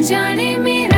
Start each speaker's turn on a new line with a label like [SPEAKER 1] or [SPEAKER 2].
[SPEAKER 1] जाने मेरा